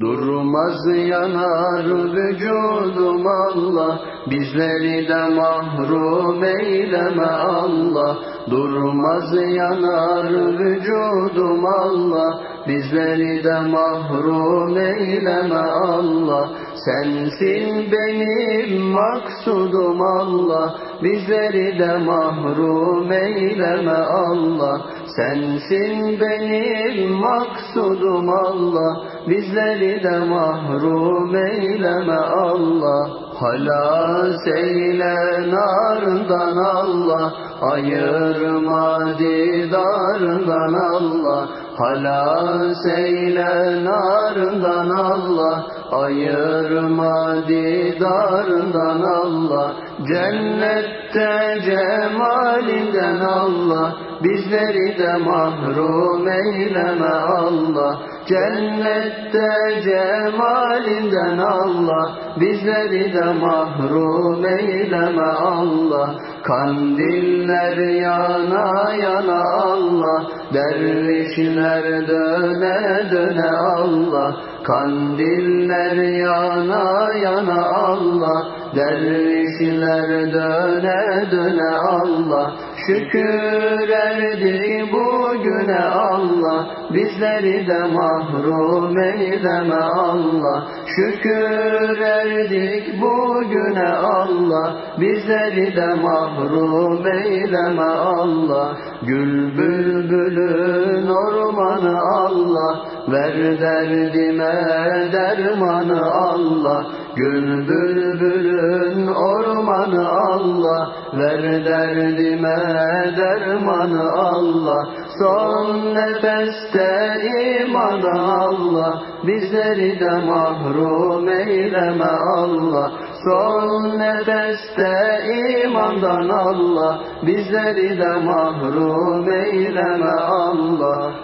Durmaz yanar vücudum Allah. Bizleri de mahrum eyleme Allah. Durmaz yanar vücudum Allah. Bizleri de mahrum eyleme Allah Sensin benim maksudum Allah. Bizleri de mahrum eyleme Allah. Sensin benim maksudum Allah. Bizleri de mahrum eyleme Allah Halas eyle narından Allah Ayırma didarından Allah. Halas eyle narından Allah Ayırma didarından Allah. Cennette cemalinden Allah Bizleri de mahrum eyleme Allah. Cennette cemalinden Allah Bizleri de mahrum eyleme Allah. Kandiller yana yana Allah. Dervişler döne döne Allah. Kandiller yana yana Allah. Dervişler döne döne Allah Şükür erdik bugüne Allah. Bizleri de mahrum eyleme Allah. Şükür erdik bugüne Allah. Bizleri de mahrum eyleme Allah. Gül bülbülün ormanı Allah. Ver derdime dermanı Allah Gül bülbülün ormanı Allah Ver derdime dermanı Allah. Son nefeste imanı Allah Bizleri de mahrum eyleme Allah. Son nefeste imandan Allah Bizleri de mahrum eyleme Allah